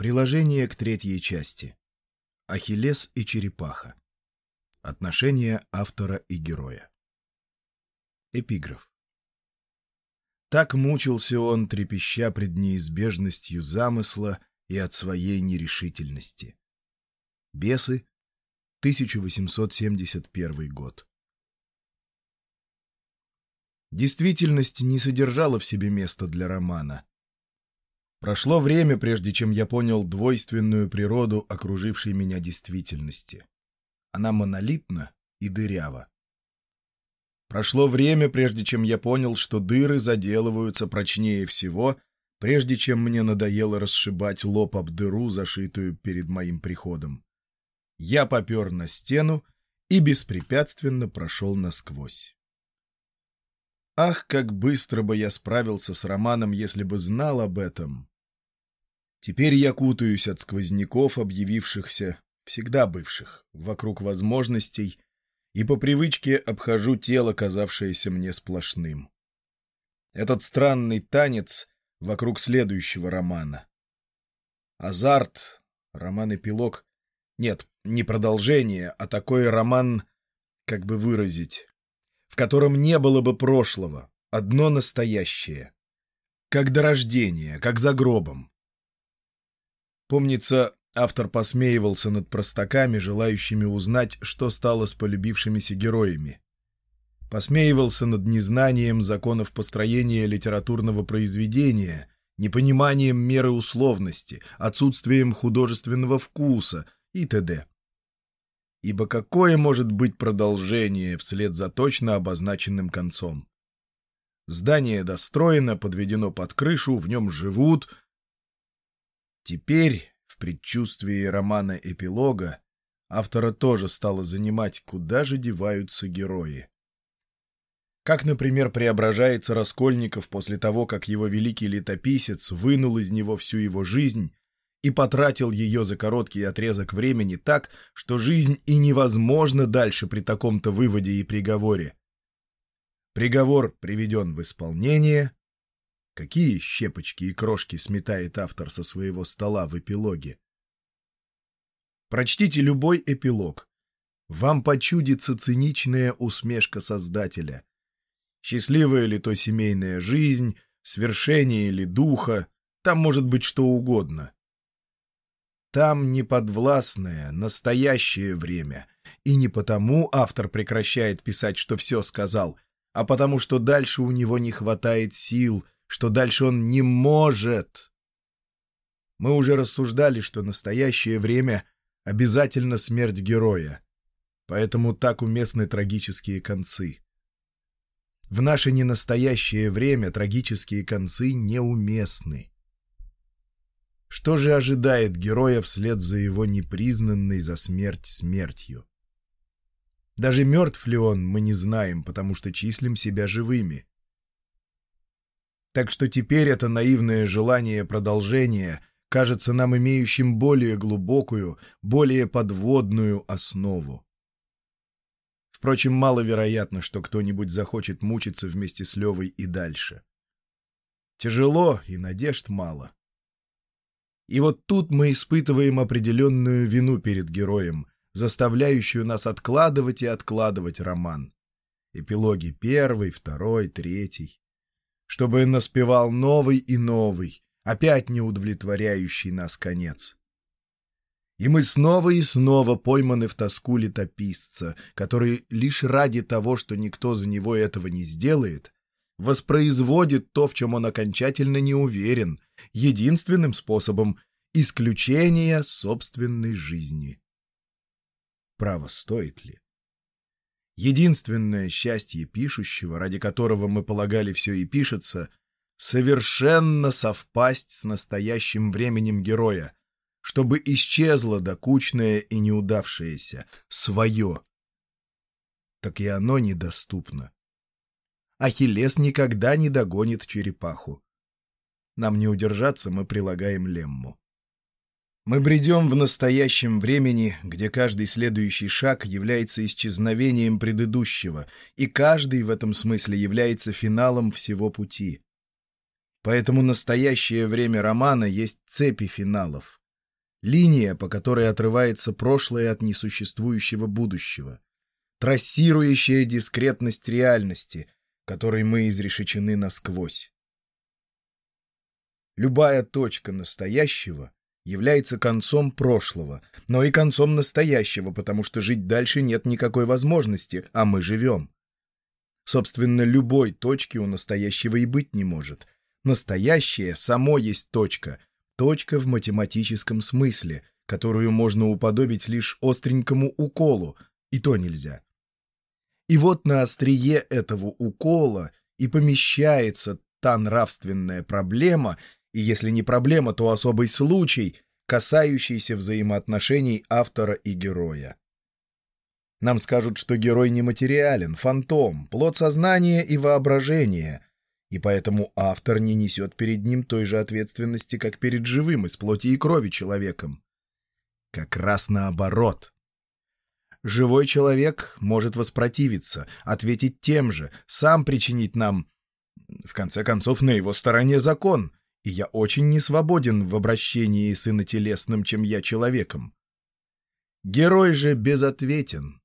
Приложение к третьей части. Ахиллес и черепаха. Отношения автора и героя. Эпиграф. Так мучился он, трепеща пред неизбежностью замысла и от своей нерешительности. Бесы, 1871 год. Действительность не содержала в себе места для романа. Прошло время, прежде чем я понял двойственную природу окружившей меня действительности. Она монолитна и дырява. Прошло время, прежде чем я понял, что дыры заделываются прочнее всего, прежде чем мне надоело расшибать лоб об дыру, зашитую перед моим приходом. Я попер на стену и беспрепятственно прошел насквозь. Ах, как быстро бы я справился с романом, если бы знал об этом! Теперь я кутаюсь от сквозняков, объявившихся, всегда бывших, вокруг возможностей, и по привычке обхожу тело, казавшееся мне сплошным. Этот странный танец вокруг следующего романа. Азарт, роман-эпилог. Нет, не продолжение, а такой роман, как бы выразить, в котором не было бы прошлого, одно настоящее. Как до рождения, как за гробом. Помнится, автор посмеивался над простаками, желающими узнать, что стало с полюбившимися героями. Посмеивался над незнанием законов построения литературного произведения, непониманием меры условности, отсутствием художественного вкуса и т.д. Ибо какое может быть продолжение вслед за точно обозначенным концом? Здание достроено, подведено под крышу, в нем живут, Теперь, в предчувствии романа «Эпилога», автора тоже стало занимать, куда же деваются герои. Как, например, преображается Раскольников после того, как его великий летописец вынул из него всю его жизнь и потратил ее за короткий отрезок времени так, что жизнь и невозможно дальше при таком-то выводе и приговоре. Приговор приведен в исполнение, Какие щепочки и крошки сметает автор со своего стола в эпилоге? Прочтите любой эпилог. Вам почудится циничная усмешка Создателя. Счастливая ли то семейная жизнь, свершение ли духа, там может быть что угодно. Там неподвластное, настоящее время, и не потому автор прекращает писать, что все сказал, а потому что дальше у него не хватает сил — что дальше он не может. Мы уже рассуждали, что настоящее время — обязательно смерть героя, поэтому так уместны трагические концы. В наше ненастоящее время трагические концы неуместны. Что же ожидает героя вслед за его непризнанной за смерть смертью? Даже мертв ли он, мы не знаем, потому что числим себя живыми. Так что теперь это наивное желание продолжения кажется нам имеющим более глубокую, более подводную основу. Впрочем, маловероятно, что кто-нибудь захочет мучиться вместе с Левой и дальше. Тяжело, и надежд мало. И вот тут мы испытываем определенную вину перед героем, заставляющую нас откладывать и откладывать роман. Эпилоги первый, второй, третий чтобы наспевал новый и новый, опять не удовлетворяющий нас конец. И мы снова и снова пойманы в тоску летописца, который лишь ради того, что никто за него этого не сделает, воспроизводит то, в чем он окончательно не уверен, единственным способом исключения собственной жизни. Право стоит ли? Единственное счастье пишущего, ради которого мы полагали все и пишется, совершенно совпасть с настоящим временем героя, чтобы исчезло докучное и неудавшееся, свое. Так и оно недоступно. Ахиллес никогда не догонит черепаху. Нам не удержаться, мы прилагаем лемму. Мы бредем в настоящем времени, где каждый следующий шаг является исчезновением предыдущего, и каждый в этом смысле является финалом всего пути. Поэтому настоящее время романа есть цепи финалов, линия, по которой отрывается прошлое от несуществующего будущего, трассирующая дискретность реальности, которой мы изрешечены насквозь. Любая точка настоящего является концом прошлого, но и концом настоящего, потому что жить дальше нет никакой возможности, а мы живем. Собственно, любой точки у настоящего и быть не может. Настоящее само есть точка, точка в математическом смысле, которую можно уподобить лишь остренькому уколу, и то нельзя. И вот на острие этого укола и помещается та нравственная проблема, и если не проблема, то особый случай, касающийся взаимоотношений автора и героя. Нам скажут, что герой нематериален, фантом, плод сознания и воображения, и поэтому автор не несет перед ним той же ответственности, как перед живым из плоти и крови человеком. Как раз наоборот. Живой человек может воспротивиться, ответить тем же, сам причинить нам... В конце концов, на его стороне закон, и я очень не свободен в обращении с инотелесным, чем я человеком. Герой же безответен.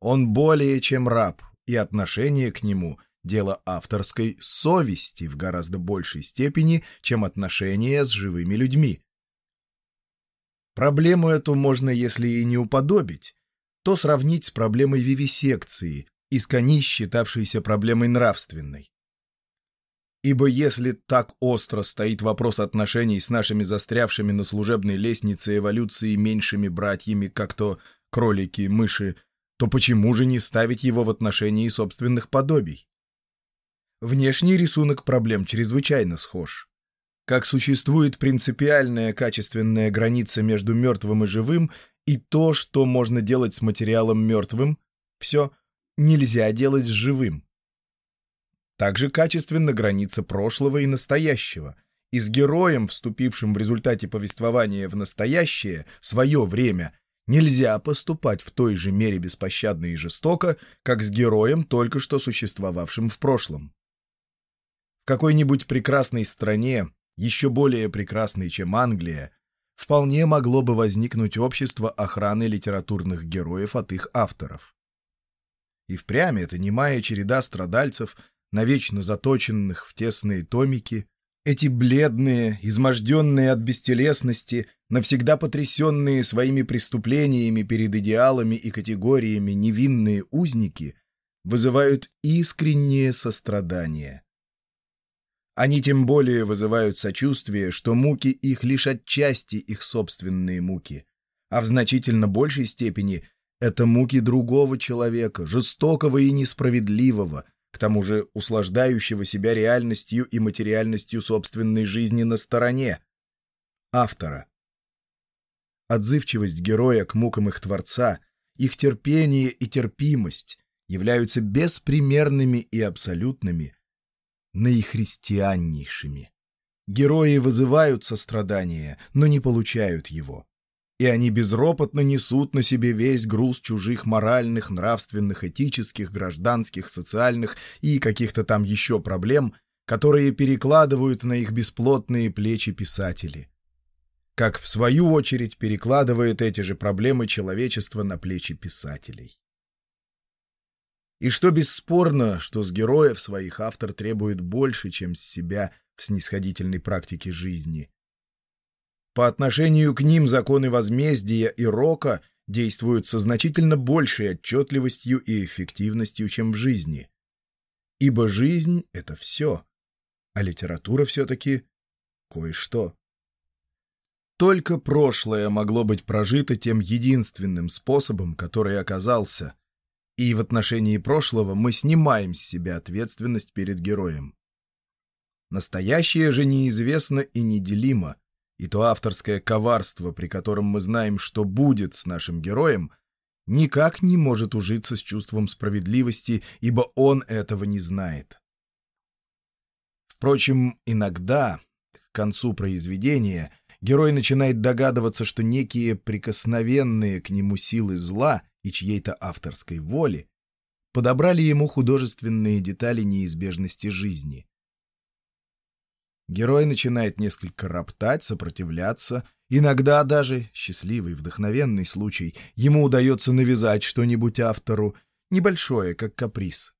Он более чем раб, и отношение к нему — дело авторской совести в гораздо большей степени, чем отношения с живыми людьми. Проблему эту можно, если и не уподобить, то сравнить с проблемой вивисекции, искони считавшейся проблемой нравственной. Ибо если так остро стоит вопрос отношений с нашими застрявшими на служебной лестнице эволюции меньшими братьями, как то кролики, мыши, то почему же не ставить его в отношении собственных подобий? Внешний рисунок проблем чрезвычайно схож. Как существует принципиальная качественная граница между мертвым и живым, и то, что можно делать с материалом мертвым, все нельзя делать с живым. Также качественно граница прошлого и настоящего. И с героем, вступившим в результате повествования в настоящее, свое время, нельзя поступать в той же мере беспощадно и жестоко, как с героем, только что существовавшим в прошлом. В какой-нибудь прекрасной стране, еще более прекрасной, чем Англия, вполне могло бы возникнуть общество охраны литературных героев от их авторов. И впрямь это немая череда страдальцев – навечно заточенных в тесные томики, эти бледные, изможденные от бестелесности, навсегда потрясенные своими преступлениями перед идеалами и категориями невинные узники вызывают искреннее сострадание. Они тем более вызывают сочувствие, что муки их лишь отчасти их собственные муки, а в значительно большей степени это муки другого человека, жестокого и несправедливого, к тому же услаждающего себя реальностью и материальностью собственной жизни на стороне автора. Отзывчивость героя к мукам их творца, их терпение и терпимость являются беспримерными и абсолютными, наихристианнейшими. Герои вызывают сострадание, но не получают его и они безропотно несут на себе весь груз чужих моральных, нравственных, этических, гражданских, социальных и каких-то там еще проблем, которые перекладывают на их бесплотные плечи писатели. Как, в свою очередь, перекладывает эти же проблемы человечества на плечи писателей. И что бесспорно, что с героев своих автор требует больше, чем с себя в снисходительной практике жизни – по отношению к ним законы возмездия и рока действуют со значительно большей отчетливостью и эффективностью, чем в жизни. Ибо жизнь — это все, а литература все-таки кое-что. Только прошлое могло быть прожито тем единственным способом, который оказался, и в отношении прошлого мы снимаем с себя ответственность перед героем. Настоящее же неизвестно и неделимо — и то авторское коварство, при котором мы знаем, что будет с нашим героем, никак не может ужиться с чувством справедливости, ибо он этого не знает. Впрочем, иногда, к концу произведения, герой начинает догадываться, что некие прикосновенные к нему силы зла и чьей-то авторской воли подобрали ему художественные детали неизбежности жизни. Герой начинает несколько роптать, сопротивляться. Иногда даже, счастливый, вдохновенный случай, ему удается навязать что-нибудь автору, небольшое, как каприз.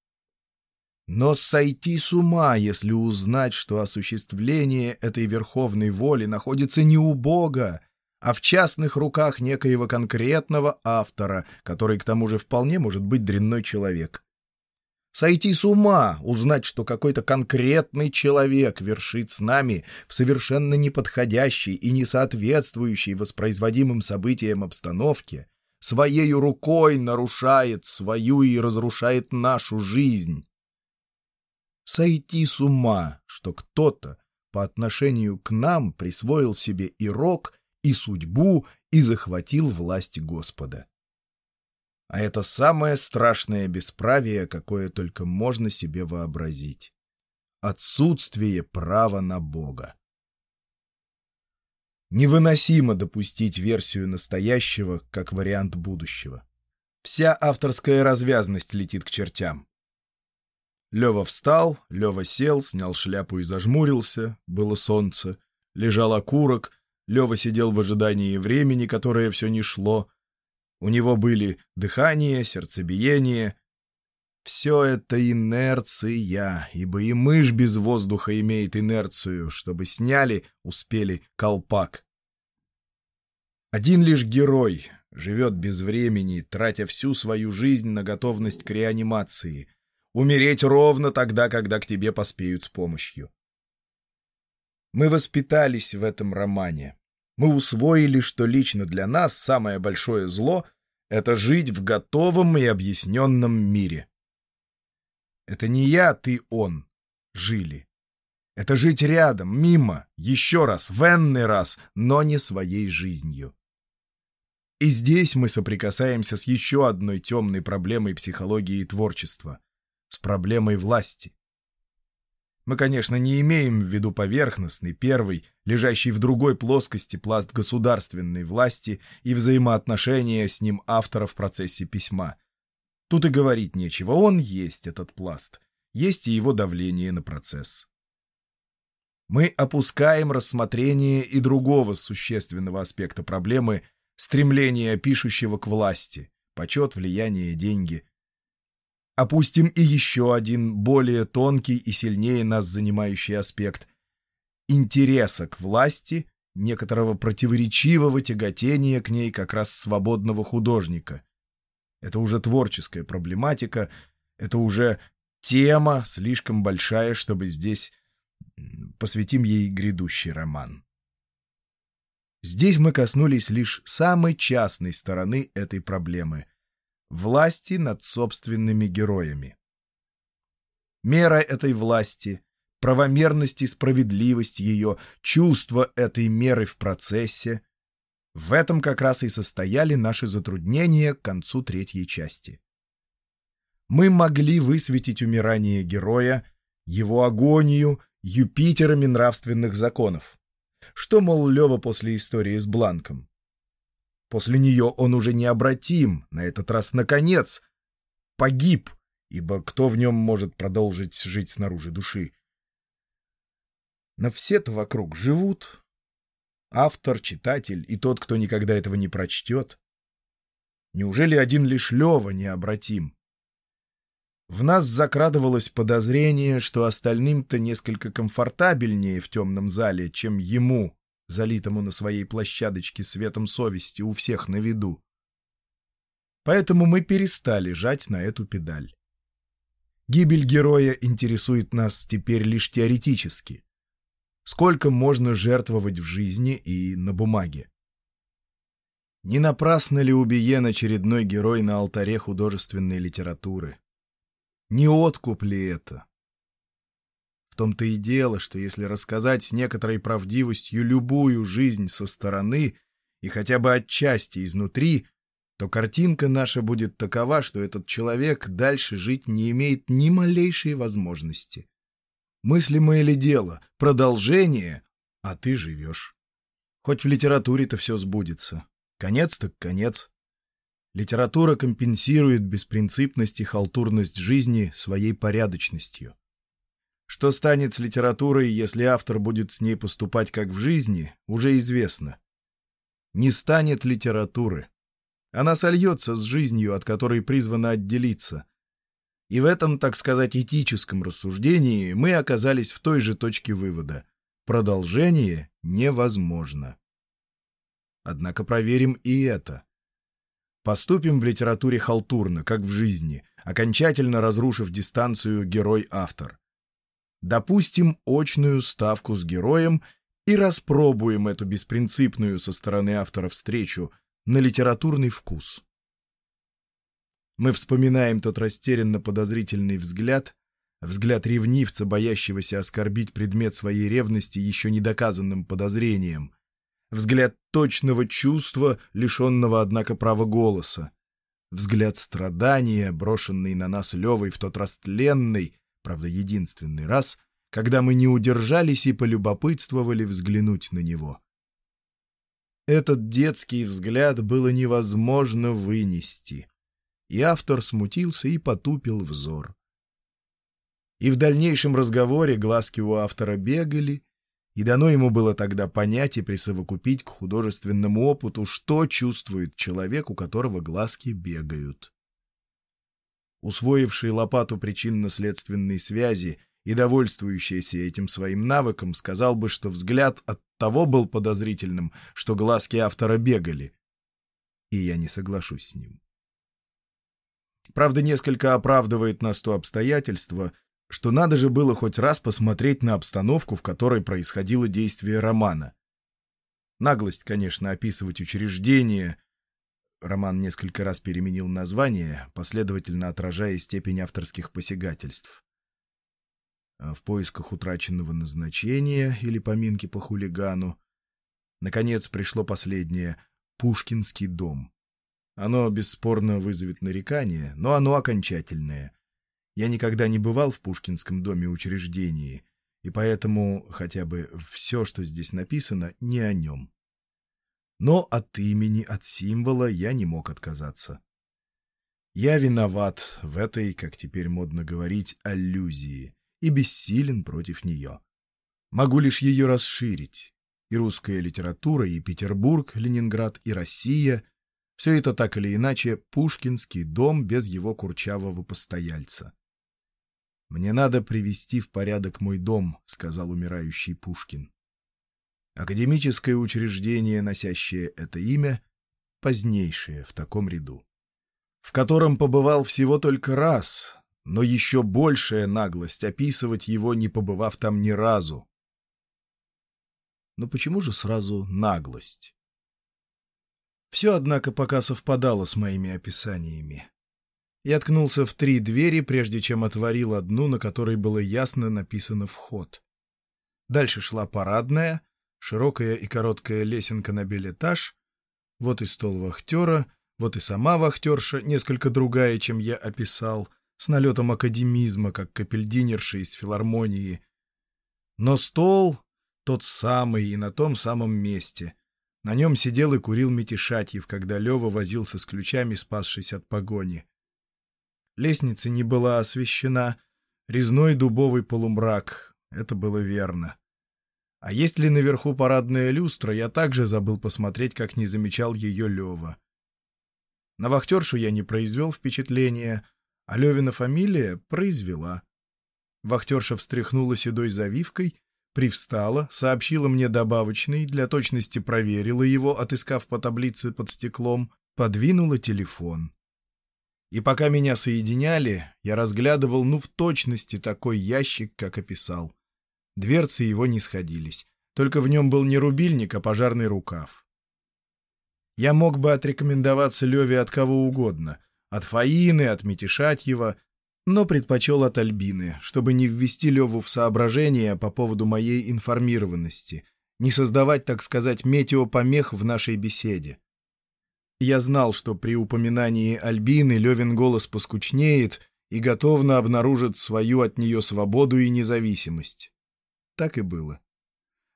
Но сойти с ума, если узнать, что осуществление этой верховной воли находится не у Бога, а в частных руках некоего конкретного автора, который к тому же вполне может быть дрянной человек. Сойти с ума, узнать, что какой-то конкретный человек вершит с нами в совершенно неподходящей и не соответствующей воспроизводимым событиям обстановке, своей рукой нарушает свою и разрушает нашу жизнь. Сойти с ума, что кто-то по отношению к нам присвоил себе и рок, и судьбу, и захватил власть Господа. А это самое страшное бесправие, какое только можно себе вообразить. Отсутствие права на Бога. Невыносимо допустить версию настоящего как вариант будущего. Вся авторская развязность летит к чертям. Лева встал, Лева сел, снял шляпу и зажмурился, было солнце, лежал окурок, Лева сидел в ожидании времени, которое все не шло, у него были дыхание, сердцебиение. Все это инерция, ибо и мышь без воздуха имеет инерцию, чтобы сняли, успели колпак. Один лишь герой живет без времени, тратя всю свою жизнь на готовность к реанимации, умереть ровно тогда, когда к тебе поспеют с помощью. Мы воспитались в этом романе. Мы усвоили, что лично для нас самое большое зло — это жить в готовом и объясненном мире. Это не я, ты, он жили. Это жить рядом, мимо, еще раз, в энный раз, но не своей жизнью. И здесь мы соприкасаемся с еще одной темной проблемой психологии и творчества — с проблемой власти. Мы, конечно, не имеем в виду поверхностный, первый, лежащий в другой плоскости пласт государственной власти и взаимоотношения с ним автора в процессе письма. Тут и говорить нечего, он есть этот пласт, есть и его давление на процесс. Мы опускаем рассмотрение и другого существенного аспекта проблемы — стремления пишущего к власти, почет, влияние, деньги — Опустим и еще один, более тонкий и сильнее нас занимающий аспект — интереса к власти, некоторого противоречивого тяготения к ней как раз свободного художника. Это уже творческая проблематика, это уже тема слишком большая, чтобы здесь посвятим ей грядущий роман. Здесь мы коснулись лишь самой частной стороны этой проблемы — власти над собственными героями. Мера этой власти, правомерность и справедливость ее, чувство этой меры в процессе — в этом как раз и состояли наши затруднения к концу третьей части. Мы могли высветить умирание героя, его агонию Юпитерами нравственных законов. Что, мол, Лева после истории с Бланком? После нее он уже необратим, на этот раз наконец, погиб, ибо кто в нем может продолжить жить снаружи души? Но все-то вокруг живут. Автор, читатель и тот, кто никогда этого не прочтет. Неужели один лишь Лева необратим? В нас закрадывалось подозрение, что остальным-то несколько комфортабельнее в темном зале, чем ему, залитому на своей площадочке светом совести у всех на виду. Поэтому мы перестали жать на эту педаль. Гибель героя интересует нас теперь лишь теоретически. Сколько можно жертвовать в жизни и на бумаге? Не напрасно ли убиен очередной герой на алтаре художественной литературы? Не откуп ли это? В том-то и дело, что если рассказать с некоторой правдивостью любую жизнь со стороны и хотя бы отчасти изнутри, то картинка наша будет такова, что этот человек дальше жить не имеет ни малейшей возможности. Мыслимое ли дело, продолжение, а ты живешь. Хоть в литературе-то все сбудется. Конец так конец. Литература компенсирует беспринципность и халтурность жизни своей порядочностью. Что станет с литературой, если автор будет с ней поступать как в жизни, уже известно. Не станет литературы. Она сольется с жизнью, от которой призвана отделиться. И в этом, так сказать, этическом рассуждении мы оказались в той же точке вывода. Продолжение невозможно. Однако проверим и это. Поступим в литературе халтурно, как в жизни, окончательно разрушив дистанцию герой-автор. Допустим очную ставку с героем и распробуем эту беспринципную со стороны автора встречу на литературный вкус. Мы вспоминаем тот растерянно-подозрительный взгляд, взгляд ревнивца, боящегося оскорбить предмет своей ревности еще недоказанным подозрением, взгляд точного чувства, лишенного, однако, права голоса, взгляд страдания, брошенный на нас Левой в тот растленный, правда, единственный раз, когда мы не удержались и полюбопытствовали взглянуть на него. Этот детский взгляд было невозможно вынести, и автор смутился и потупил взор. И в дальнейшем разговоре глазки у автора бегали, и дано ему было тогда понять и присовокупить к художественному опыту, что чувствует человек, у которого глазки бегают. Усвоивший лопату причинно-следственной связи и довольствующийся этим своим навыком, сказал бы, что взгляд от того был подозрительным, что глазки автора бегали. И я не соглашусь с ним. Правда, несколько оправдывает нас то обстоятельство, что надо же было хоть раз посмотреть на обстановку, в которой происходило действие романа. Наглость, конечно, описывать учреждение. Роман несколько раз переменил название, последовательно отражая степень авторских посягательств. А в поисках утраченного назначения или поминки по хулигану. Наконец пришло последнее — Пушкинский дом. Оно бесспорно вызовет нарекание, но оно окончательное — я никогда не бывал в Пушкинском доме учреждении, и поэтому хотя бы все, что здесь написано, не о нем. Но от имени, от символа я не мог отказаться. Я виноват в этой, как теперь модно говорить, аллюзии, и бессилен против нее. Могу лишь ее расширить. И русская литература, и Петербург, Ленинград, и Россия — все это так или иначе Пушкинский дом без его курчавого постояльца. «Мне надо привести в порядок мой дом», — сказал умирающий Пушкин. Академическое учреждение, носящее это имя, позднейшее в таком ряду, в котором побывал всего только раз, но еще большая наглость описывать его, не побывав там ни разу. Но почему же сразу наглость? Все, однако, пока совпадало с моими описаниями. Я ткнулся в три двери, прежде чем отворил одну, на которой было ясно написано «Вход». Дальше шла парадная, широкая и короткая лесенка на билетаж, вот и стол вахтера, вот и сама вахтерша, несколько другая, чем я описал, с налетом академизма, как капельдинерша из филармонии. Но стол тот самый и на том самом месте. На нем сидел и курил Митишатьев, когда Лева возился с ключами, спасшись от погони. Лестница не была освещена. Резной дубовый полумрак. Это было верно. А есть ли наверху парадная люстра, я также забыл посмотреть, как не замечал ее Лева. На вахтершу я не произвел впечатления, а Левина фамилия произвела. Вахтерша встряхнула седой завивкой, привстала, сообщила мне добавочный, для точности проверила его, отыскав по таблице под стеклом, подвинула телефон. И пока меня соединяли, я разглядывал, ну, в точности такой ящик, как описал. Дверцы его не сходились. Только в нем был не рубильник, а пожарный рукав. Я мог бы отрекомендоваться Леве от кого угодно. От Фаины, от Митишатьева, но предпочел от Альбины, чтобы не ввести Леву в соображения по поводу моей информированности, не создавать, так сказать, метеопомех в нашей беседе. Я знал, что при упоминании Альбины Левин голос поскучнеет и готовно обнаружит свою от нее свободу и независимость. Так и было.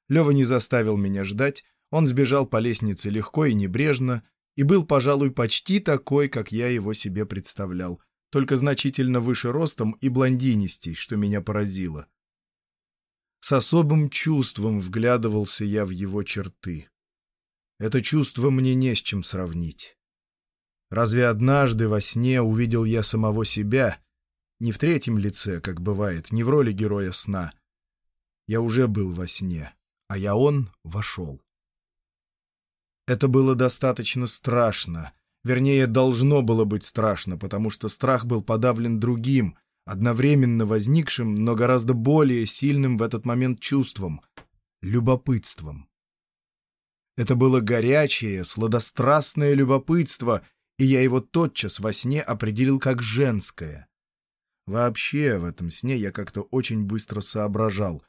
Лева не заставил меня ждать, он сбежал по лестнице легко и небрежно, и был, пожалуй, почти такой, как я его себе представлял, только значительно выше ростом и блондинистей, что меня поразило. С особым чувством вглядывался я в его черты. Это чувство мне не с чем сравнить. Разве однажды во сне увидел я самого себя, не в третьем лице, как бывает, не в роли героя сна. Я уже был во сне, а я он вошел. Это было достаточно страшно, вернее, должно было быть страшно, потому что страх был подавлен другим, одновременно возникшим, но гораздо более сильным в этот момент чувством — любопытством. Это было горячее, сладострастное любопытство, и я его тотчас во сне определил как женское. Вообще в этом сне я как-то очень быстро соображал,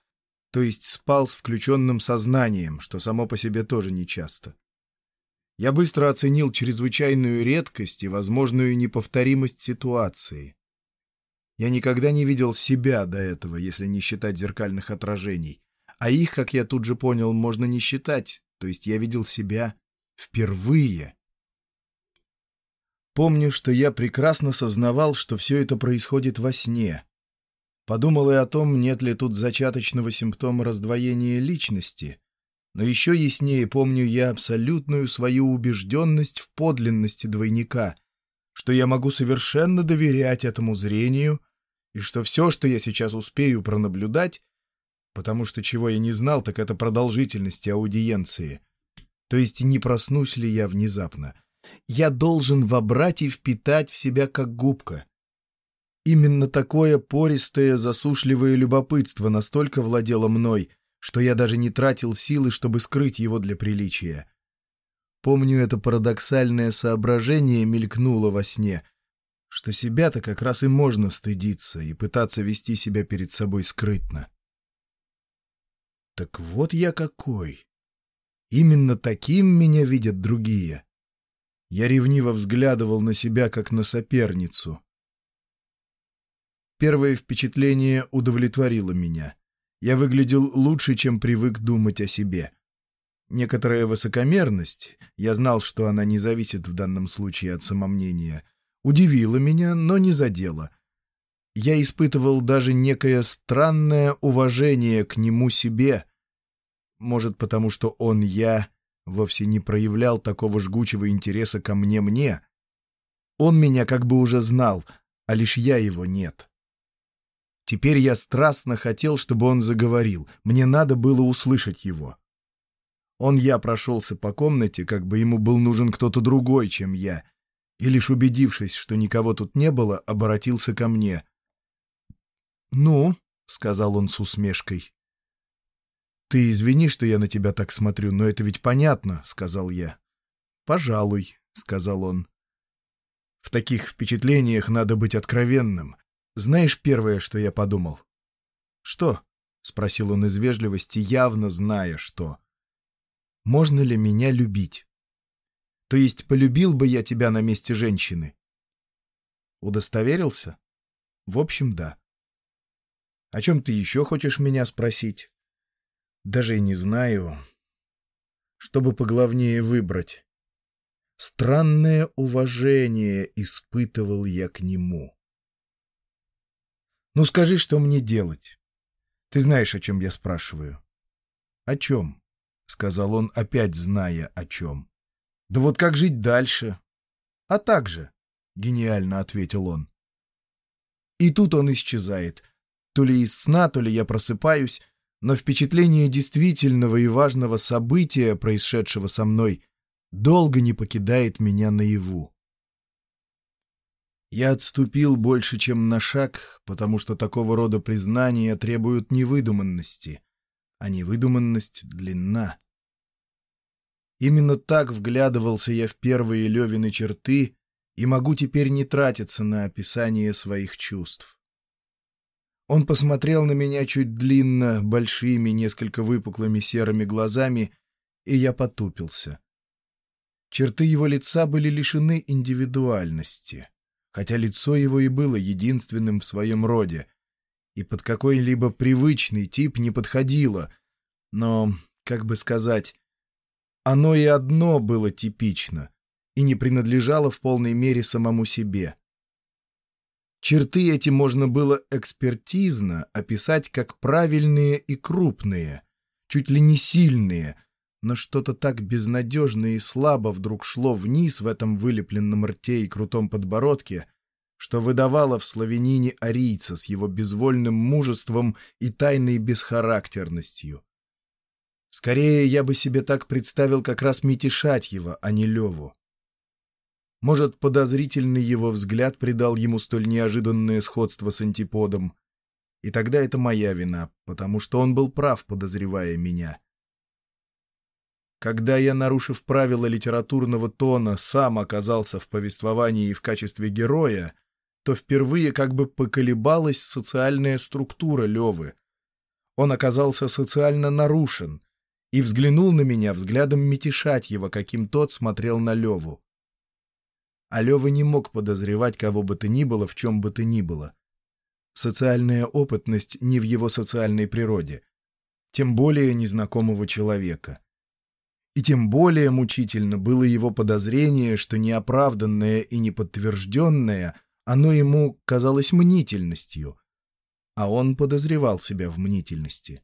то есть спал с включенным сознанием, что само по себе тоже нечасто. Я быстро оценил чрезвычайную редкость и возможную неповторимость ситуации. Я никогда не видел себя до этого, если не считать зеркальных отражений. А их, как я тут же понял, можно не считать, то есть я видел себя впервые. Помню, что я прекрасно сознавал, что все это происходит во сне. Подумал и о том, нет ли тут зачаточного симптома раздвоения личности. Но еще яснее помню я абсолютную свою убежденность в подлинности двойника, что я могу совершенно доверять этому зрению — и что все, что я сейчас успею пронаблюдать, потому что чего я не знал, так это продолжительности аудиенции, то есть не проснусь ли я внезапно, я должен вобрать и впитать в себя как губка. Именно такое пористое, засушливое любопытство настолько владело мной, что я даже не тратил силы, чтобы скрыть его для приличия. Помню, это парадоксальное соображение мелькнуло во сне — что себя-то как раз и можно стыдиться и пытаться вести себя перед собой скрытно. Так вот я какой. Именно таким меня видят другие. Я ревниво взглядывал на себя, как на соперницу. Первое впечатление удовлетворило меня. Я выглядел лучше, чем привык думать о себе. Некоторая высокомерность, я знал, что она не зависит в данном случае от самомнения — удивило меня, но не задело. Я испытывал даже некое странное уважение к нему себе. Может, потому что он, я, вовсе не проявлял такого жгучего интереса ко мне-мне. Он меня как бы уже знал, а лишь я его нет. Теперь я страстно хотел, чтобы он заговорил. Мне надо было услышать его. Он я прошелся по комнате, как бы ему был нужен кто-то другой, чем я — и, лишь убедившись, что никого тут не было, обратился ко мне. «Ну», — сказал он с усмешкой. «Ты извини, что я на тебя так смотрю, но это ведь понятно», — сказал я. «Пожалуй», — сказал он. «В таких впечатлениях надо быть откровенным. Знаешь первое, что я подумал?» «Что?» — спросил он из вежливости, явно зная, что. «Можно ли меня любить?» То есть полюбил бы я тебя на месте женщины? Удостоверился? В общем, да. О чем ты еще хочешь меня спросить? Даже и не знаю. Чтобы поглавнее выбрать. Странное уважение испытывал я к нему. Ну скажи, что мне делать? Ты знаешь, о чем я спрашиваю. О чем? — сказал он, опять зная о чем. Да вот как жить дальше? А так же, — гениально ответил он. И тут он исчезает. То ли из сна, то ли я просыпаюсь, но впечатление действительного и важного события, происшедшего со мной, долго не покидает меня наяву. Я отступил больше, чем на шаг, потому что такого рода признания требуют невыдуманности, а невыдуманность — длинна. Именно так вглядывался я в первые Левины черты и могу теперь не тратиться на описание своих чувств. Он посмотрел на меня чуть длинно, большими, несколько выпуклыми серыми глазами, и я потупился. Черты его лица были лишены индивидуальности, хотя лицо его и было единственным в своем роде, и под какой-либо привычный тип не подходило, но, как бы сказать, оно и одно было типично и не принадлежало в полной мере самому себе. Черты эти можно было экспертизно описать как правильные и крупные, чуть ли не сильные, но что-то так безнадежно и слабо вдруг шло вниз в этом вылепленном рте и крутом подбородке, что выдавало в славянине арийца с его безвольным мужеством и тайной бесхарактерностью. Скорее, я бы себе так представил как раз Митишатьева, а не Леву. Может, подозрительный его взгляд придал ему столь неожиданное сходство с антиподом. И тогда это моя вина, потому что он был прав, подозревая меня. Когда я, нарушив правила литературного тона, сам оказался в повествовании в качестве героя, то впервые как бы поколебалась социальная структура Левы. Он оказался социально нарушен и взглянул на меня взглядом Митишатьева, каким тот смотрел на Леву. А Лева не мог подозревать кого бы то ни было в чем бы то ни было. Социальная опытность не в его социальной природе, тем более незнакомого человека. И тем более мучительно было его подозрение, что неоправданное и неподтвержденное — оно ему казалось мнительностью, а он подозревал себя в мнительности.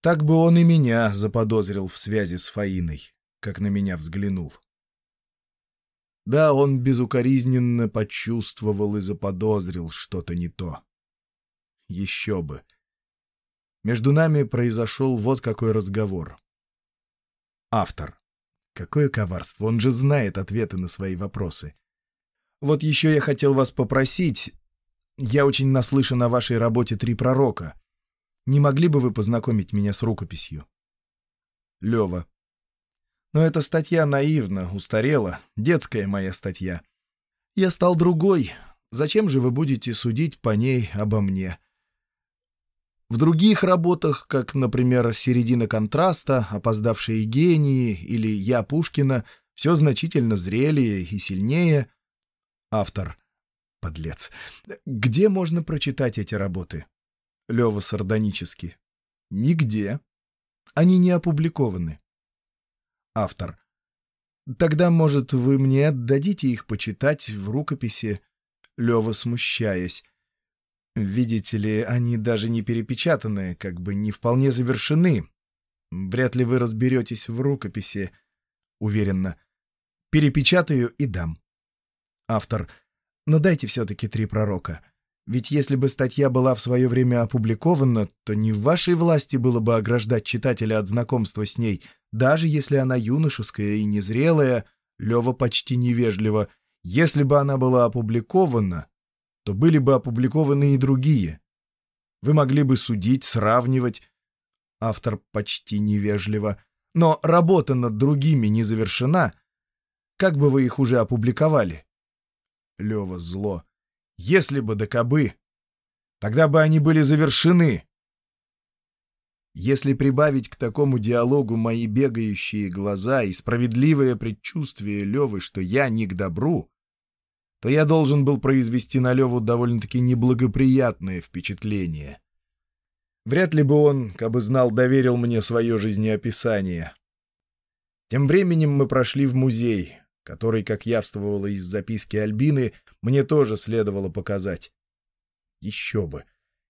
Так бы он и меня заподозрил в связи с Фаиной, как на меня взглянул. Да, он безукоризненно почувствовал и заподозрил что-то не то. Еще бы. Между нами произошел вот какой разговор. Автор. Какое коварство, он же знает ответы на свои вопросы. Вот еще я хотел вас попросить. Я очень наслышан о вашей работе «Три пророка». Не могли бы вы познакомить меня с рукописью? Лева. Но эта статья наивна, устарела, детская моя статья. Я стал другой. Зачем же вы будете судить по ней обо мне? В других работах, как, например, «Середина контраста», «Опоздавшие гении» или «Я Пушкина», все значительно зрелее и сильнее — Автор. Подлец. Где можно прочитать эти работы? Лева сардонически. Нигде. Они не опубликованы. Автор. Тогда, может, вы мне отдадите их почитать в рукописи? Лева, смущаясь. Видите ли, они даже не перепечатаны, как бы не вполне завершены. Вряд ли вы разберетесь в рукописи. Уверенно. Перепечатаю и дам. Автор. Но дайте все-таки три пророка. Ведь если бы статья была в свое время опубликована, то не в вашей власти было бы ограждать читателя от знакомства с ней, даже если она юношеская и незрелая, Лева почти невежливо. Если бы она была опубликована, то были бы опубликованы и другие. Вы могли бы судить, сравнивать. Автор почти невежливо. Но работа над другими не завершена. Как бы вы их уже опубликовали? Лева зло. Если бы да кобы, тогда бы они были завершены. Если прибавить к такому диалогу мои бегающие глаза и справедливое предчувствие Левы, что я не к добру, то я должен был произвести на Леву довольно-таки неблагоприятное впечатление. Вряд ли бы он, как бы знал, доверил мне свое жизнеописание. Тем временем мы прошли в музей, который, как явствовало из записки Альбины, мне тоже следовало показать. Еще бы.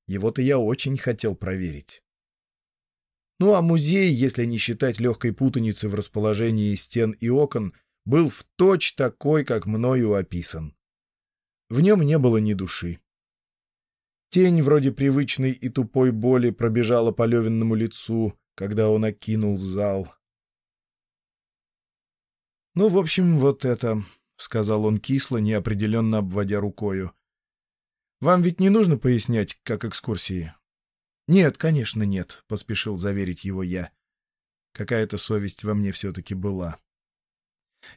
Его-то я очень хотел проверить. Ну а музей, если не считать легкой путаницы в расположении стен и окон, был в точь такой, как мною описан. В нем не было ни души. Тень вроде привычной и тупой боли пробежала по Левинному лицу, когда он окинул зал. «Ну, в общем, вот это», — сказал он кисло, неопределенно обводя рукою. «Вам ведь не нужно пояснять, как экскурсии?» «Нет, конечно, нет», — поспешил заверить его я. Какая-то совесть во мне все-таки была.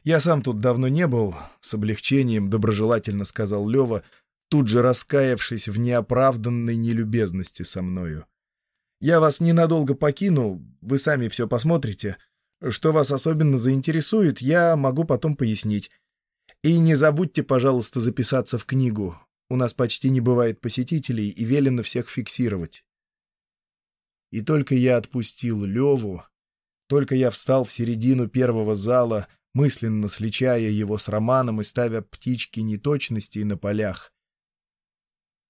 «Я сам тут давно не был», — с облегчением доброжелательно сказал Лева, тут же раскаявшись в неоправданной нелюбезности со мною. «Я вас ненадолго покину, вы сами все посмотрите». Что вас особенно заинтересует, я могу потом пояснить. И не забудьте, пожалуйста, записаться в книгу. У нас почти не бывает посетителей, и велено всех фиксировать. И только я отпустил Леву, только я встал в середину первого зала, мысленно сличая его с романом и ставя птички неточностей на полях.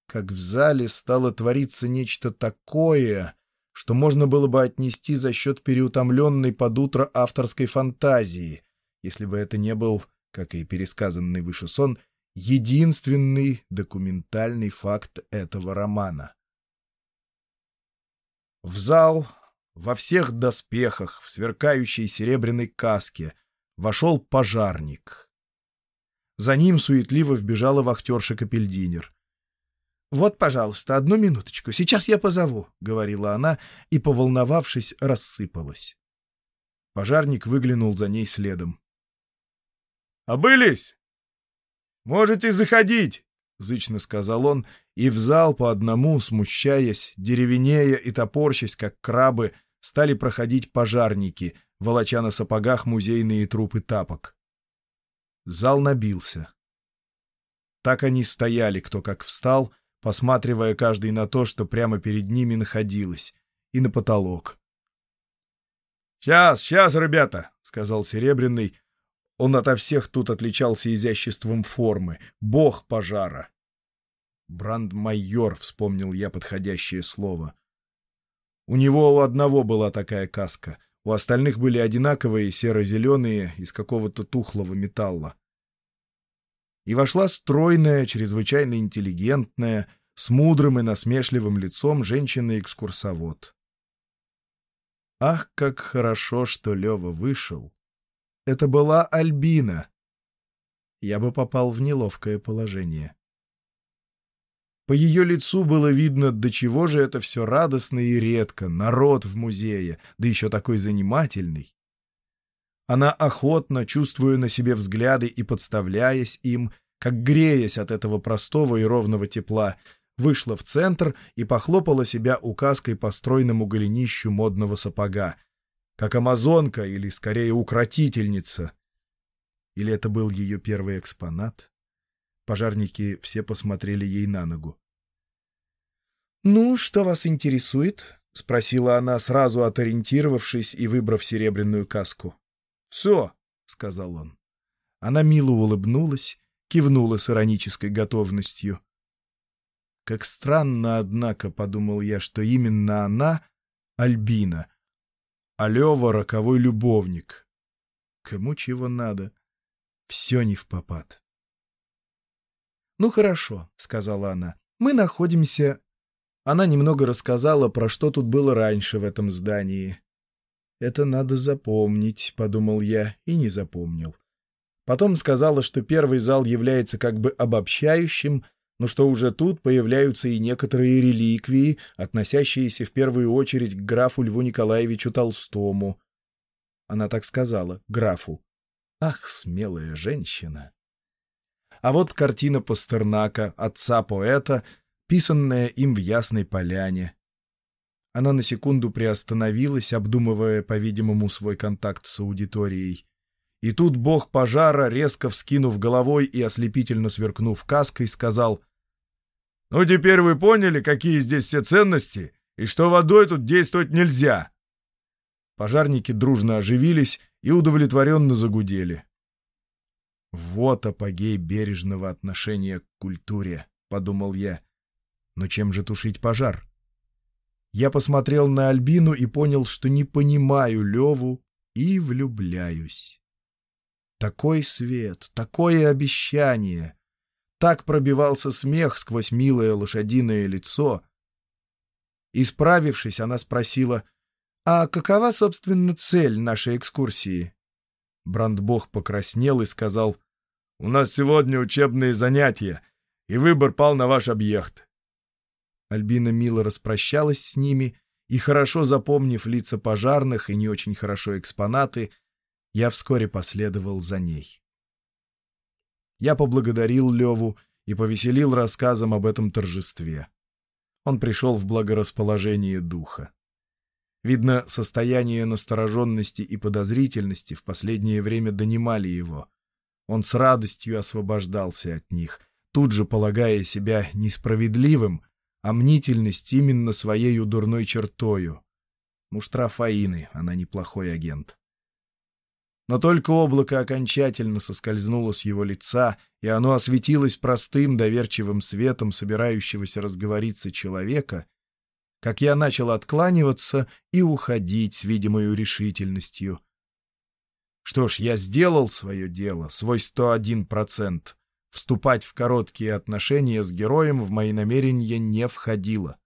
Как в зале стало твориться нечто такое, что можно было бы отнести за счет переутомленной под утро авторской фантазии, если бы это не был, как и пересказанный выше сон, единственный документальный факт этого романа. В зал во всех доспехах, в сверкающей серебряной каске, вошел пожарник. За ним суетливо вбежала вахтерша Капельдинер. «Вот, пожалуйста, одну минуточку, сейчас я позову», — говорила она и, поволновавшись, рассыпалась. Пожарник выглянул за ней следом. «Обылись? Можете заходить!» — зычно сказал он, и в зал по одному, смущаясь, деревенея и топорщась, как крабы, стали проходить пожарники, волоча на сапогах музейные трупы тапок. Зал набился. Так они стояли, кто как встал — посматривая каждый на то, что прямо перед ними находилось, и на потолок. «Сейчас, сейчас, ребята!» — сказал Серебряный. Он ото всех тут отличался изяществом формы. Бог пожара. «Брандмайор», — вспомнил я подходящее слово. У него у одного была такая каска, у остальных были одинаковые серо-зеленые из какого-то тухлого металла и вошла стройная, чрезвычайно интеллигентная, с мудрым и насмешливым лицом женщина-экскурсовод. Ах, как хорошо, что Лева вышел! Это была Альбина. Я бы попал в неловкое положение. По ее лицу было видно, до чего же это все радостно и редко, народ в музее, да еще такой занимательный. Она охотно, чувствуя на себе взгляды и подставляясь им, как греясь от этого простого и ровного тепла, вышла в центр и похлопала себя указкой по стройному голенищу модного сапога, как амазонка или, скорее, укротительница. Или это был ее первый экспонат? Пожарники все посмотрели ей на ногу. «Ну, что вас интересует?» — спросила она, сразу оториентировавшись и выбрав серебряную каску. «Все», — сказал он. Она мило улыбнулась, кивнула с иронической готовностью. Как странно, однако, — подумал я, — что именно она — Альбина, а Лева — роковой любовник. Кому чего надо? Все не в попад. «Ну хорошо», — сказала она, — «мы находимся...» Она немного рассказала, про что тут было раньше в этом здании. «Это надо запомнить», — подумал я, и не запомнил. Потом сказала, что первый зал является как бы обобщающим, но что уже тут появляются и некоторые реликвии, относящиеся в первую очередь к графу Льву Николаевичу Толстому. Она так сказала, графу. Ах, смелая женщина! А вот картина Пастернака, отца поэта, писанная им в Ясной Поляне. Она на секунду приостановилась, обдумывая, по-видимому, свой контакт с аудиторией. И тут бог пожара, резко вскинув головой и ослепительно сверкнув каской, сказал, «Ну, теперь вы поняли, какие здесь все ценности, и что водой тут действовать нельзя». Пожарники дружно оживились и удовлетворенно загудели. «Вот апогей бережного отношения к культуре», — подумал я. «Но чем же тушить пожар?» Я посмотрел на Альбину и понял, что не понимаю Леву и влюбляюсь. Такой свет, такое обещание. Так пробивался смех сквозь милое лошадиное лицо. Исправившись, она спросила, «А какова, собственно, цель нашей экскурсии?» Брандбог покраснел и сказал, «У нас сегодня учебные занятия, и выбор пал на ваш объект. Альбина мило распрощалась с ними, и, хорошо запомнив лица пожарных и не очень хорошо экспонаты, я вскоре последовал за ней. Я поблагодарил Леву и повеселил рассказом об этом торжестве. Он пришел в благорасположение духа. Видно, состояние настороженности и подозрительности в последнее время донимали его. Он с радостью освобождался от них, тут же полагая себя несправедливым, а мнительность именно своей дурной чертою. Муштра Фаины, она неплохой агент. Но только облако окончательно соскользнуло с его лица, и оно осветилось простым доверчивым светом собирающегося разговориться человека, как я начал откланиваться и уходить с видимой решительностью. Что ж, я сделал свое дело, свой 101%. Вступать в короткие отношения с героем в мои намерения не входило.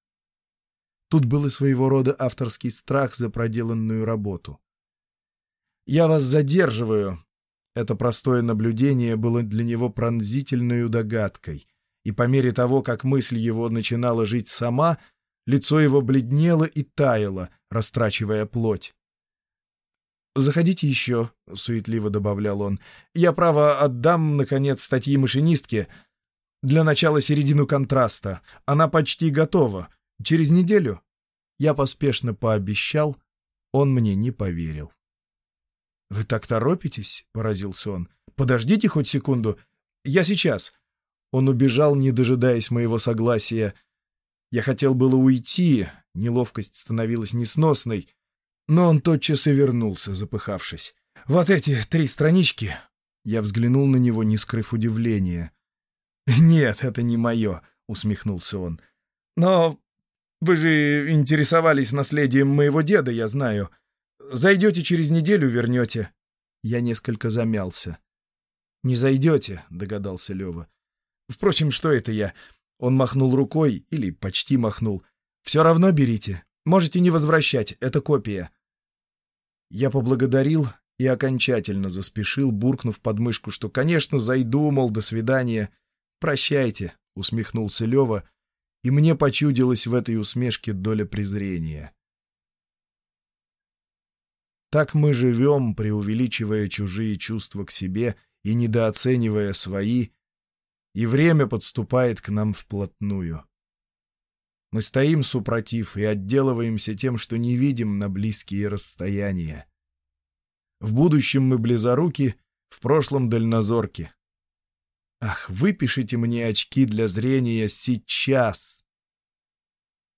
Тут был и своего рода авторский страх за проделанную работу. «Я вас задерживаю». Это простое наблюдение было для него пронзительной догадкой, и по мере того, как мысль его начинала жить сама, лицо его бледнело и таяло, растрачивая плоть. «Заходите еще», — суетливо добавлял он. «Я, право, отдам, наконец, статьи машинистке. Для начала середину контраста. Она почти готова. Через неделю?» Я поспешно пообещал, он мне не поверил. «Вы так торопитесь?» — поразился он. «Подождите хоть секунду. Я сейчас». Он убежал, не дожидаясь моего согласия. Я хотел было уйти, неловкость становилась несносной, но он тотчас и вернулся, запыхавшись. «Вот эти три странички!» Я взглянул на него, не скрыв удивления. «Нет, это не мое», — усмехнулся он. «Но вы же интересовались наследием моего деда, я знаю. Зайдете через неделю, вернете». Я несколько замялся. «Не зайдете», — догадался Лева. «Впрочем, что это я?» Он махнул рукой, или почти махнул. «Все равно берите. Можете не возвращать, это копия». Я поблагодарил и окончательно заспешил, буркнув подмышку, что, конечно, зайду, мол, до свидания. «Прощайте», — усмехнулся Лева, и мне почудилась в этой усмешке доля презрения. Так мы живем, преувеличивая чужие чувства к себе и недооценивая свои, и время подступает к нам вплотную. Мы стоим супротив и отделываемся тем, что не видим на близкие расстояния. В будущем мы близоруки, в прошлом дальнозорки. Ах, выпишите мне очки для зрения сейчас!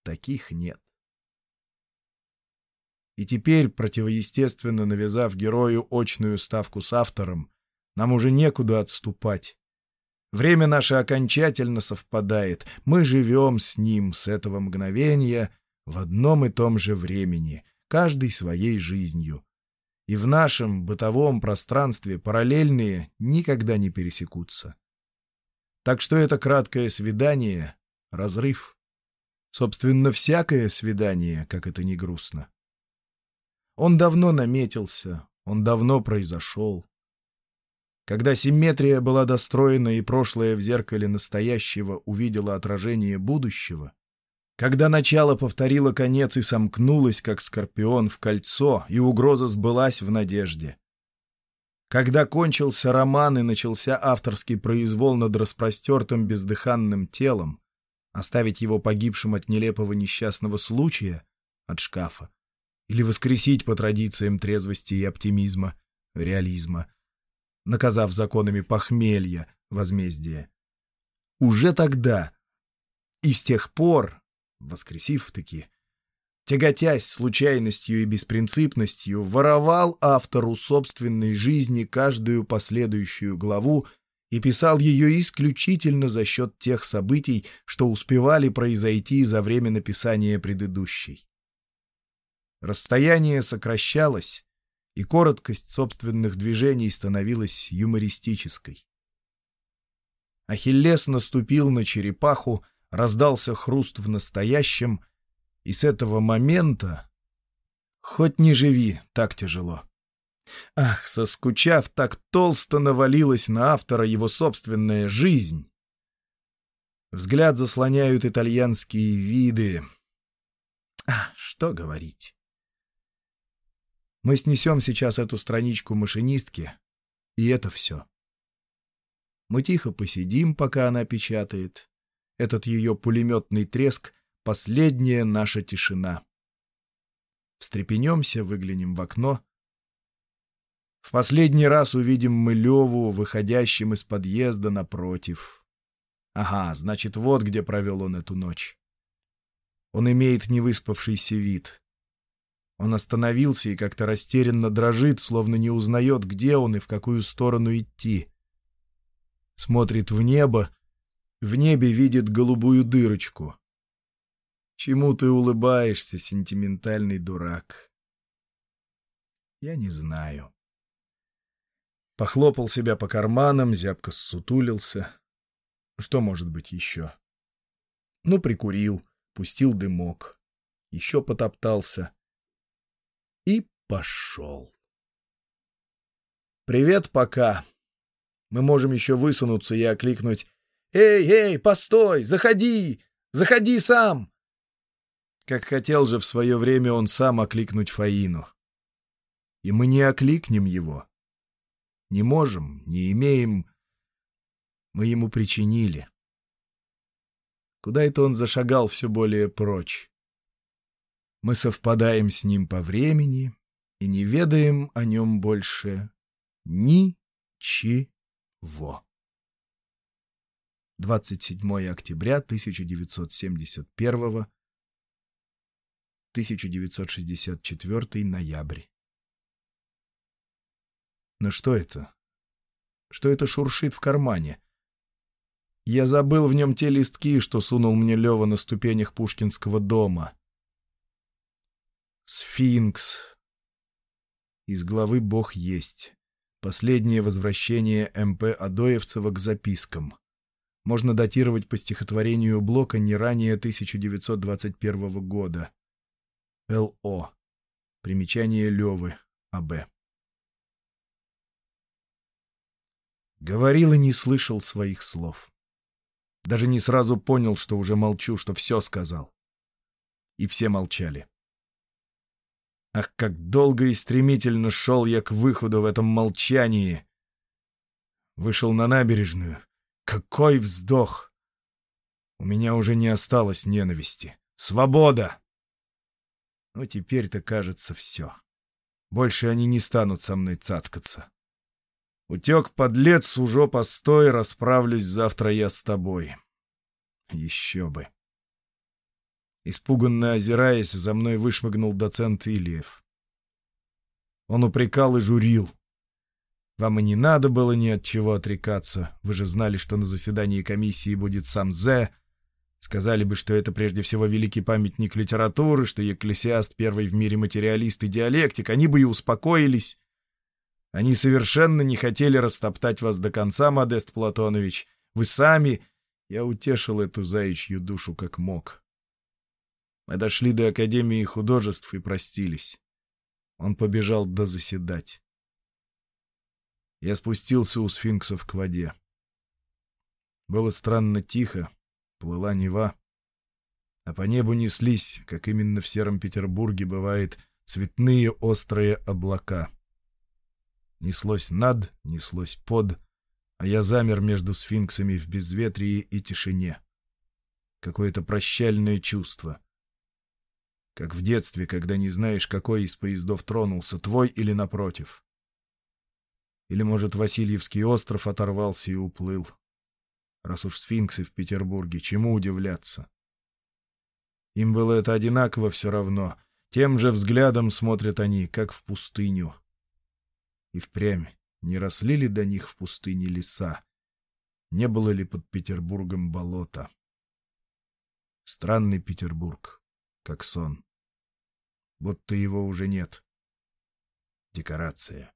Таких нет. И теперь, противоестественно навязав герою очную ставку с автором, нам уже некуда отступать. Время наше окончательно совпадает. Мы живем с ним с этого мгновения в одном и том же времени, каждый своей жизнью. И в нашем бытовом пространстве параллельные никогда не пересекутся. Так что это краткое свидание — разрыв. Собственно, всякое свидание, как это не грустно. Он давно наметился, он давно произошел. Когда симметрия была достроена и прошлое в зеркале настоящего увидело отражение будущего, когда начало повторило конец и сомкнулось, как скорпион, в кольцо, и угроза сбылась в надежде. Когда кончился роман и начался авторский произвол над распростертым бездыханным телом, оставить его погибшим от нелепого несчастного случая, от шкафа, или воскресить по традициям трезвости и оптимизма, реализма — наказав законами похмелья возмездие. Уже тогда и с тех пор, воскресив-таки, тяготясь случайностью и беспринципностью, воровал автору собственной жизни каждую последующую главу и писал ее исключительно за счет тех событий, что успевали произойти за время написания предыдущей. Расстояние сокращалось, и короткость собственных движений становилась юмористической. Ахиллес наступил на черепаху, раздался хруст в настоящем, и с этого момента... Хоть не живи, так тяжело. Ах, соскучав, так толсто навалилась на автора его собственная жизнь. Взгляд заслоняют итальянские виды. А, что говорить. Мы снесем сейчас эту страничку машинистки, и это все. Мы тихо посидим, пока она печатает. Этот ее пулеметный треск — последняя наша тишина. Встрепенемся, выглянем в окно. В последний раз увидим мы Леву, выходящим из подъезда напротив. Ага, значит, вот где провел он эту ночь. Он имеет невыспавшийся вид. Он остановился и как-то растерянно дрожит, словно не узнает, где он и в какую сторону идти. Смотрит в небо, в небе видит голубую дырочку. Чему ты улыбаешься, сентиментальный дурак? Я не знаю. Похлопал себя по карманам, зябко ссутулился. Что может быть еще? Ну, прикурил, пустил дымок. Еще потоптался. И пошел. «Привет, пока. Мы можем еще высунуться и окликнуть «Эй, эй, постой! Заходи! Заходи сам!» Как хотел же в свое время он сам окликнуть Фаину. И мы не окликнем его. Не можем, не имеем. Мы ему причинили. Куда это он зашагал все более прочь? Мы совпадаем с ним по времени и не ведаем о нем больше ничего. 27 октября 1971 1964 ноябрь. Но что это? Что это шуршит в кармане? Я забыл в нем те листки, что сунул мне Лева на ступенях Пушкинского дома. Сфинкс. Из главы «Бог есть». Последнее возвращение МП Адоевцева к запискам. Можно датировать по стихотворению Блока не ранее 1921 года. Л.О. Примечание Левы. А.Б. Говорил и не слышал своих слов. Даже не сразу понял, что уже молчу, что все сказал. И все молчали. Ах, как долго и стремительно шел я к выходу в этом молчании. Вышел на набережную. Какой вздох! У меня уже не осталось ненависти. Свобода! Но теперь-то, кажется, все. Больше они не станут со мной цацкаться. Утек, подлец, уже постой, расправлюсь завтра я с тобой. Еще бы. Испуганно озираясь, за мной вышмыгнул доцент Ильев. Он упрекал и журил. Вам и не надо было ни от чего отрекаться. Вы же знали, что на заседании комиссии будет сам Зе. Сказали бы, что это прежде всего великий памятник литературы, что Екклесиаст — первый в мире материалист и диалектик. Они бы и успокоились. Они совершенно не хотели растоптать вас до конца, Модест Платонович. Вы сами... Я утешил эту заячью душу как мог. Мы дошли до Академии художеств и простились. Он побежал дозаседать. Я спустился у сфинксов к воде. Было странно тихо, плыла Нева, а по небу неслись, как именно в Сером Петербурге бывает, цветные острые облака — Неслось над, неслось под, а я замер между сфинксами в безветрии и тишине. Какое-то прощальное чувство. Как в детстве, когда не знаешь, какой из поездов тронулся, твой или напротив. Или, может, Васильевский остров оторвался и уплыл. Раз уж сфинксы в Петербурге, чему удивляться? Им было это одинаково все равно. Тем же взглядом смотрят они, как в пустыню. И впрямь, не росли ли до них в пустыне леса? Не было ли под Петербургом болота? Странный Петербург, как сон. Вот-то его уже нет. Декорация.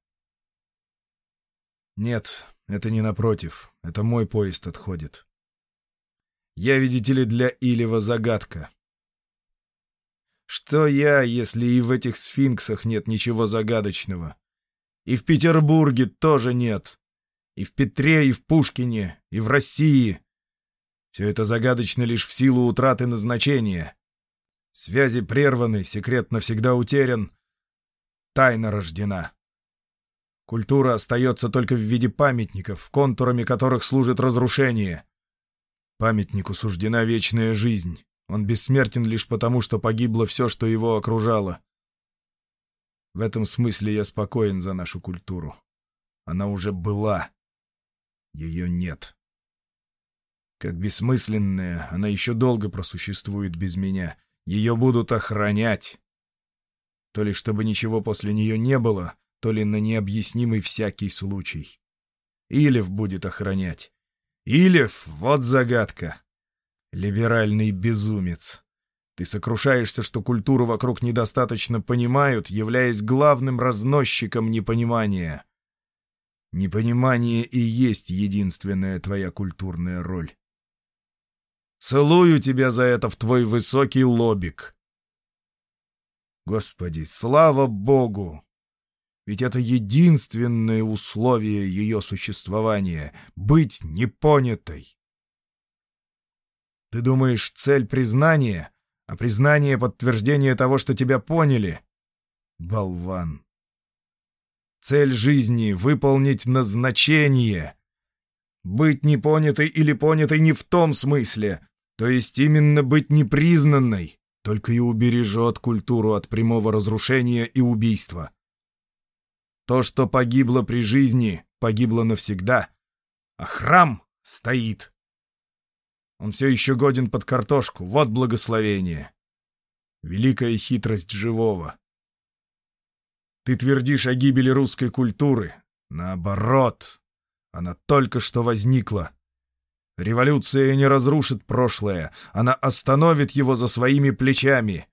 Нет, это не напротив, это мой поезд отходит. Я, видите ли, для Илева загадка. Что я, если и в этих сфинксах нет ничего загадочного? И в Петербурге тоже нет. И в Петре, и в Пушкине, и в России. Все это загадочно лишь в силу утраты назначения. Связи прерваны, секрет навсегда утерян. Тайна рождена. Культура остается только в виде памятников, контурами которых служит разрушение. Памятнику суждена вечная жизнь. Он бессмертен лишь потому, что погибло все, что его окружало. В этом смысле я спокоен за нашу культуру. Она уже была. Ее нет. Как бессмысленная, она еще долго просуществует без меня. Ее будут охранять. То ли чтобы ничего после нее не было, то ли на необъяснимый всякий случай. Илев будет охранять. Илев — вот загадка. Либеральный безумец. Ты сокрушаешься, что культуру вокруг недостаточно понимают, являясь главным разносчиком непонимания. Непонимание и есть единственная твоя культурная роль. Целую тебя за это в твой высокий лобик. Господи, слава Богу! Ведь это единственное условие ее существования — быть непонятой. Ты думаешь, цель признания, а признание — подтверждение того, что тебя поняли? Болван. Цель жизни — выполнить назначение. Быть непонятой или понятой не в том смысле, то есть именно быть непризнанной, только и убережет культуру от прямого разрушения и убийства. То, что погибло при жизни, погибло навсегда, а храм стоит. Он все еще годен под картошку, вот благословение. Великая хитрость живого. Ты твердишь о гибели русской культуры. Наоборот, она только что возникла. Революция не разрушит прошлое, она остановит его за своими плечами.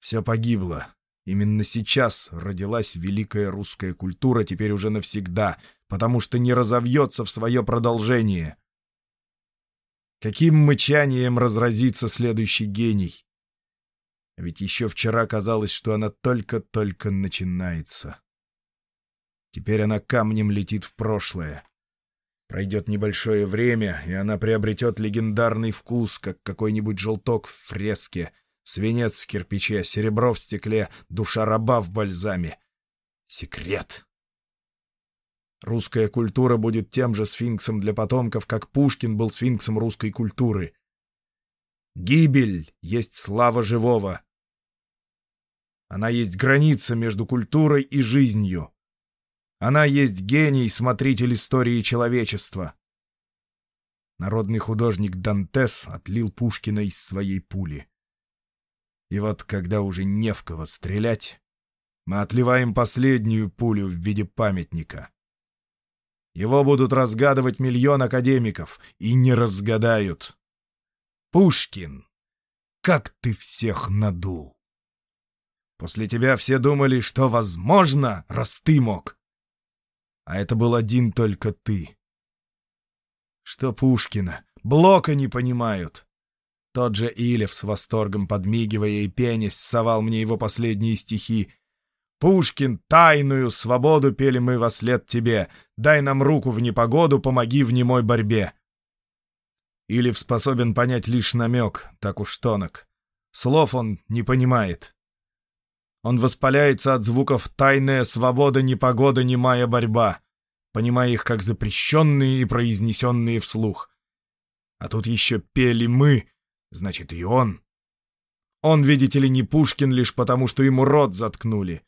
Все погибло. Именно сейчас родилась великая русская культура, теперь уже навсегда, потому что не разовьется в свое продолжение. Каким мычанием разразится следующий гений? Ведь еще вчера казалось, что она только-только начинается. Теперь она камнем летит в прошлое. Пройдет небольшое время, и она приобретет легендарный вкус, как какой-нибудь желток в фреске, свинец в кирпиче, серебро в стекле, душа раба в бальзаме. Секрет. Русская культура будет тем же сфинксом для потомков, как Пушкин был сфинксом русской культуры. Гибель есть слава живого. Она есть граница между культурой и жизнью. Она есть гений, смотритель истории человечества. Народный художник Дантес отлил Пушкина из своей пули. И вот, когда уже не в кого стрелять, мы отливаем последнюю пулю в виде памятника. Его будут разгадывать миллион академиков, и не разгадают. Пушкин, как ты всех надул! После тебя все думали, что возможно, раз ты мог. А это был один только ты. Что Пушкина? Блока не понимают. Тот же Илев с восторгом подмигивая и пенясь совал мне его последние стихи. «Пушкин, тайную свободу пели мы во след тебе. Дай нам руку в непогоду, помоги в немой борьбе». Илев способен понять лишь намек, так уж тонок. Слов он не понимает. Он воспаляется от звуков «тайная свобода, непогода, немая борьба», понимая их как запрещенные и произнесенные вслух. А тут еще пели мы, значит, и он. Он, видите ли, не Пушкин лишь потому, что ему рот заткнули.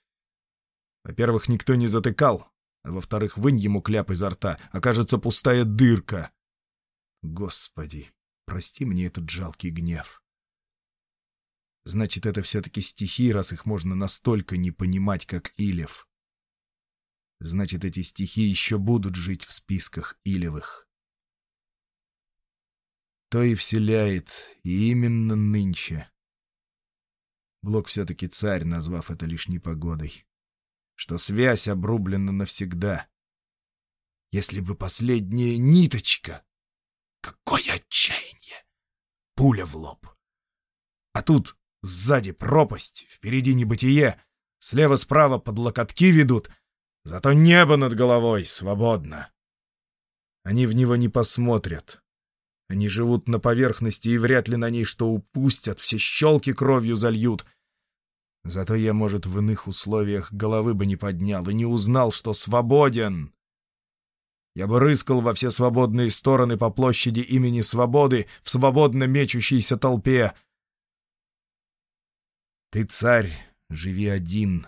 Во-первых, никто не затыкал, а во-вторых, вынь ему кляп изо рта, окажется пустая дырка. Господи, прости мне этот жалкий гнев. Значит, это все-таки стихи, раз их можно настолько не понимать, как Илев. Значит, эти стихи еще будут жить в списках Илевых. То и вселяет, и именно нынче. Блок все-таки царь, назвав это лишь непогодой. Что связь обрублена навсегда. Если бы последняя ниточка... Какое отчаяние! Пуля в лоб. А тут Сзади пропасть, впереди небытие, слева-справа под локотки ведут, зато небо над головой свободно. Они в него не посмотрят. Они живут на поверхности и вряд ли на ней что упустят, все щелки кровью зальют. Зато я, может, в иных условиях головы бы не поднял и не узнал, что свободен. Я бы рыскал во все свободные стороны по площади имени Свободы в свободно мечущейся толпе, ты, царь, живи один,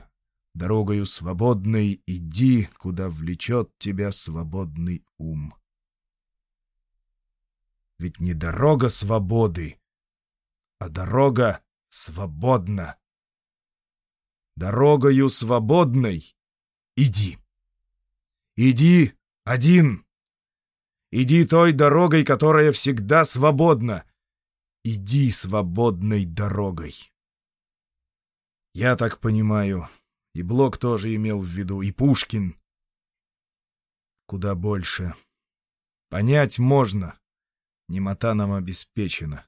дорогою свободной иди, куда влечет тебя свободный ум. Ведь не дорога свободы, а дорога свободна. дорогою свободной иди. Иди один. Иди той дорогой, которая всегда свободна. Иди свободной дорогой. Я так понимаю, и Блок тоже имел в виду, и Пушкин. Куда больше. Понять можно. Немота нам обеспечена.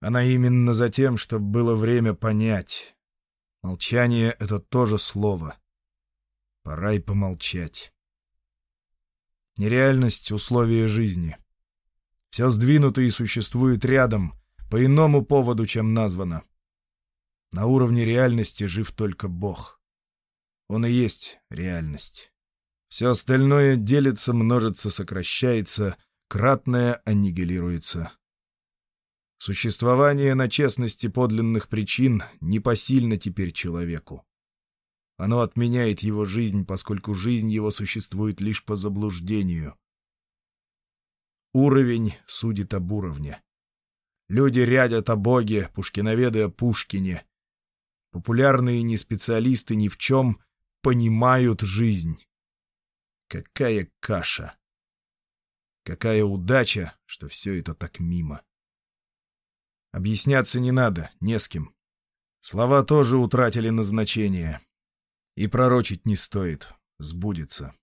Она именно за тем, чтобы было время понять. Молчание — это тоже слово. Пора и помолчать. Нереальность — условия жизни. Все сдвинуто и существует рядом, по иному поводу, чем названо. На уровне реальности жив только Бог. Он и есть реальность. Все остальное делится, множится, сокращается, кратное аннигилируется. Существование на честности подлинных причин непосильно теперь человеку. Оно отменяет его жизнь, поскольку жизнь его существует лишь по заблуждению. Уровень судит об уровне. Люди рядят о Боге, пушкиноведы о Пушкине. Популярные неспециалисты ни в чем понимают жизнь. Какая каша! Какая удача, что все это так мимо. Объясняться не надо, не с кем. Слова тоже утратили назначение. И пророчить не стоит, сбудется.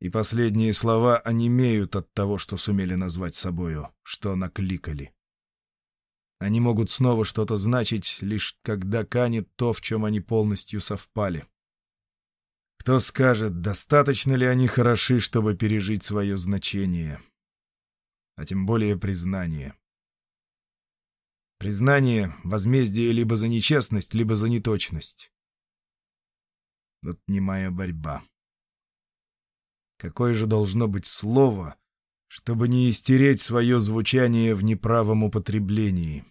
И последние слова онемеют от того, что сумели назвать собою, что накликали. Они могут снова что-то значить, лишь когда канет то, в чем они полностью совпали. Кто скажет, достаточно ли они хороши, чтобы пережить свое значение, а тем более признание. Признание — возмездие либо за нечестность, либо за неточность. Вот не моя борьба. Какое же должно быть слово, чтобы не истереть свое звучание в неправом употреблении?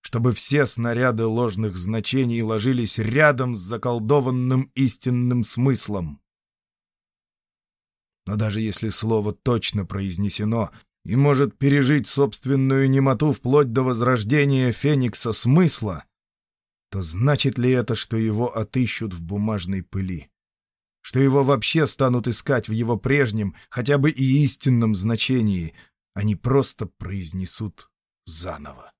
Чтобы все снаряды ложных значений ложились рядом с заколдованным истинным смыслом. Но даже если слово точно произнесено, и может пережить собственную немоту вплоть до возрождения феникса смысла, то значит ли это, что его отыщут в бумажной пыли? Что его вообще станут искать в его прежнем, хотя бы и истинном значении, не просто произнесут заново?